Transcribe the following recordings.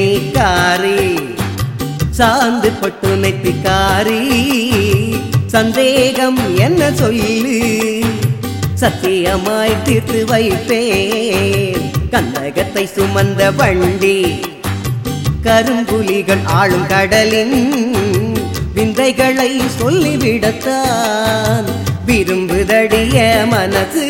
சந்தனமே சாந்து பட்டு நெத்திக்காரி சந்தேகம் என்ன சொல்லு? சத்தியமாய் தீர்த்து வைப்பேன். கந்தகத்தை சுமந்த வண்டி கரும்புலிகள் ஆளும் கடலின் விந்தைகளை சொல்லிவிடத்தான். விரும்புதடிய மனசு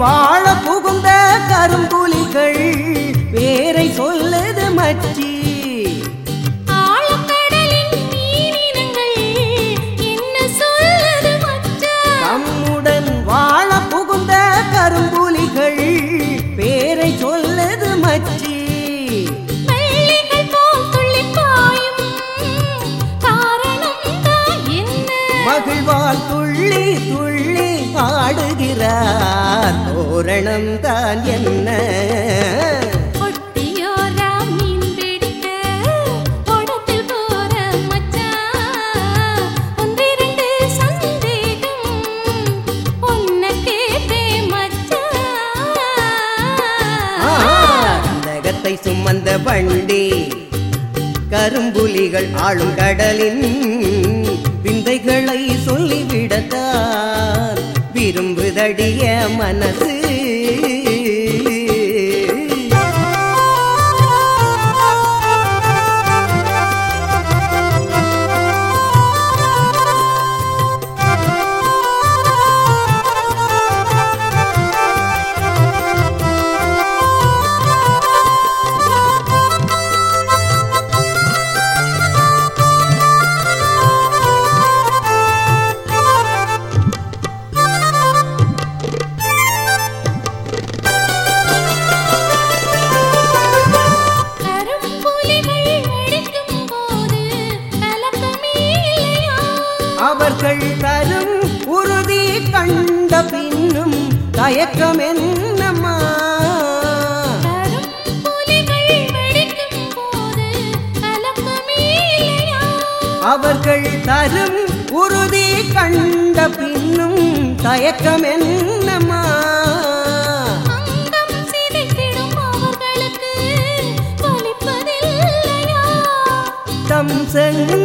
வாழ புகுந்த கரும்புலிகள் பேரை சொல்லுது மச்சி. நம்முடன் வாழ புகுந்த கரும்புலிகள் பேரை சொல்லுது மச்சி. மகிழ்வால் துள்ளி துள்ளி கேட்பேன் மச்சான் கந்தகத்தை சுமந்த வண்டி கரும்புலிகள் ஆளும் கடலின் விந்தைகளை சொல்லிவிடத்தான். விரும்புதடிய மனசு. அவர்கள் தரும் உறுதி கண்ட பின்னும் தயக்கம் என்னம்மா? அவர்கள் தரும் உறுதி கண்ட பின்னும் தயக்கம் என்னம்மா? தம் செங்குருதி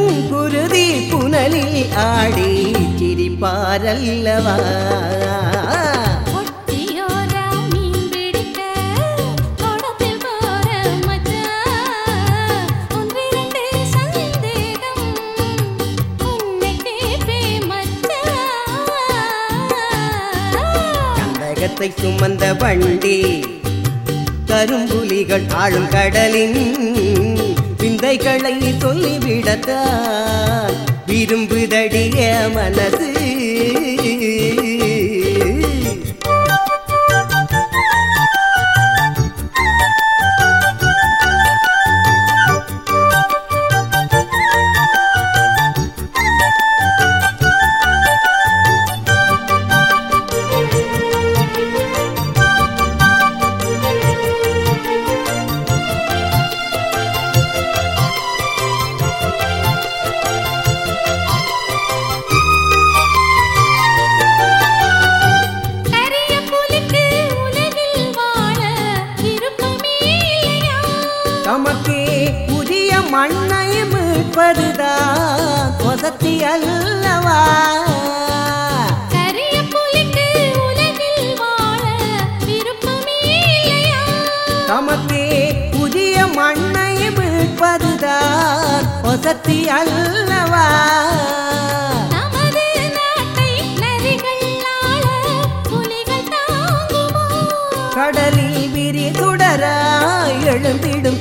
உன்னை கேட்பேன் மச்சான் கந்தகத்தை சுமந்த வண்டி கரும்புலிகள் ஆளும் கடலின் விந்தைகளை சொல்லிவிடத்தான் விரும்புதடிய மனது மீட்பதுதான் வசதி அல்லவா? தமக்கே புதிய மண்ணை மீட்பதுதான் வசதி அல்லவா?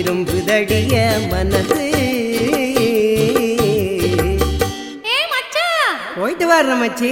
விரும்புதடிய மச்சான். போயிட்டு வர்ற மச்சி